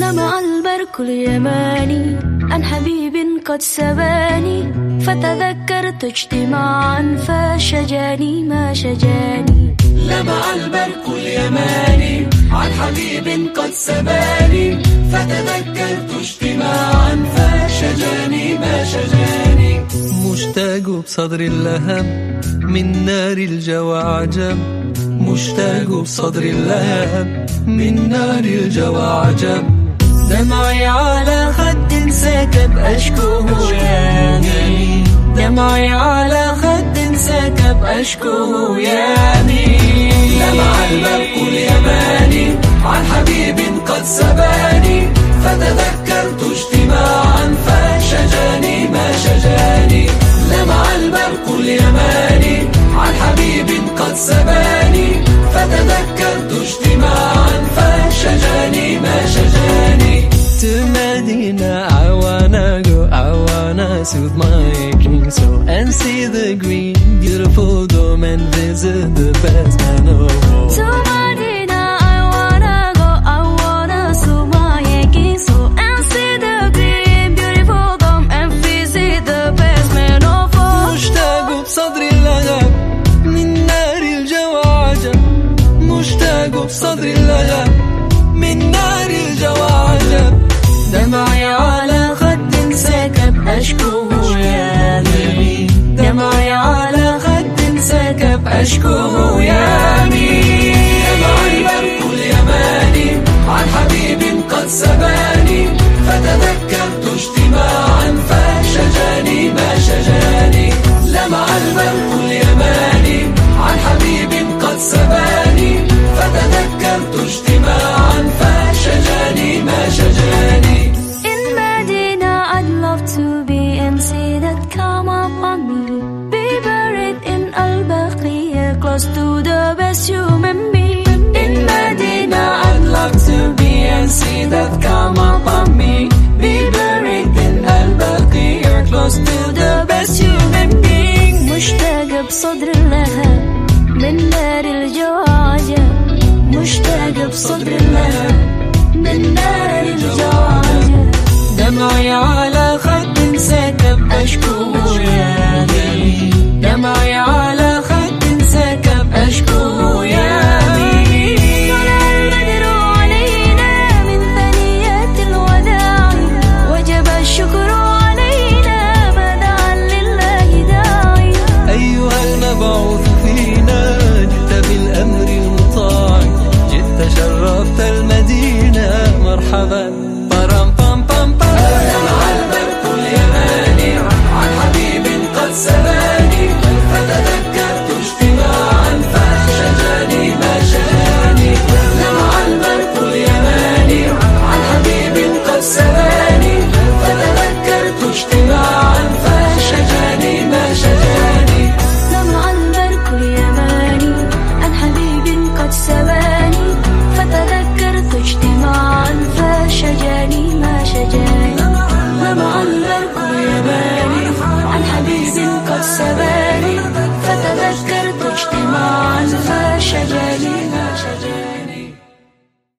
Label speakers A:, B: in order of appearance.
A: لمع البرق اليماني عن حبيب قد سباني. فتذكرت اجتماعا فشجاني ما شجاني.
B: لمع البرق اليماني عن حبيب قد سباني. فتذكرت اجتماعا فشجاني ما شجاني.
C: مشتاق بصدر اللهب من نار الجوى عجب. مشتاق بصدر اللهب من نار الجوى عجب
B: دمعي على خد سكب أشكوه ياني دمعي على خد سكب أشكوه ياني لمع البرق اليماني عن حبيب قد سباني. فتذكرت اجتماعا فشجاني ما شجاني. لمع البرق اليماني عن حبيب قد سباني. فشجاني ما شجاني
C: To Medina, I wanna go, I wanna soothe my aching soul and see the green, beautiful dome and visit the best I know.
A: To Medina, I wanna go, I wanna soothe my aching soul and see the green, beautiful dome and visit the best man of all.
C: مشتاق بصدري
B: سكب أشكوه
A: بصدر اللهب من نار الجواجة مشتاق بصدر اللهب
B: سباني فتذكرت